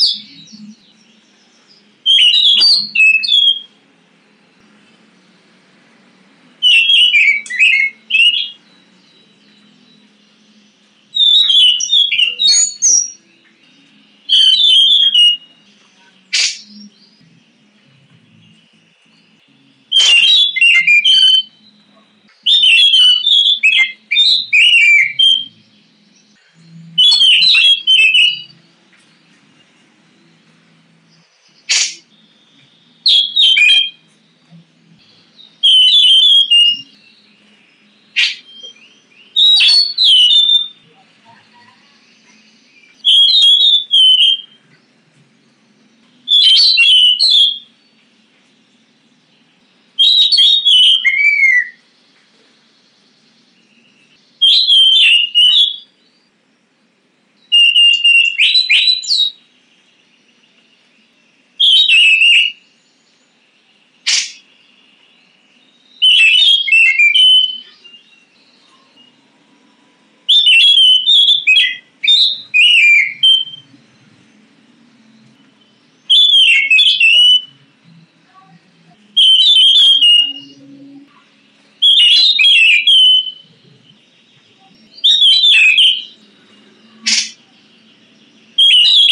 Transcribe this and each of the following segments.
Thank you.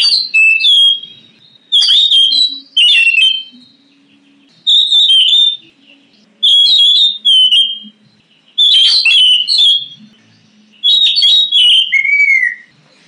you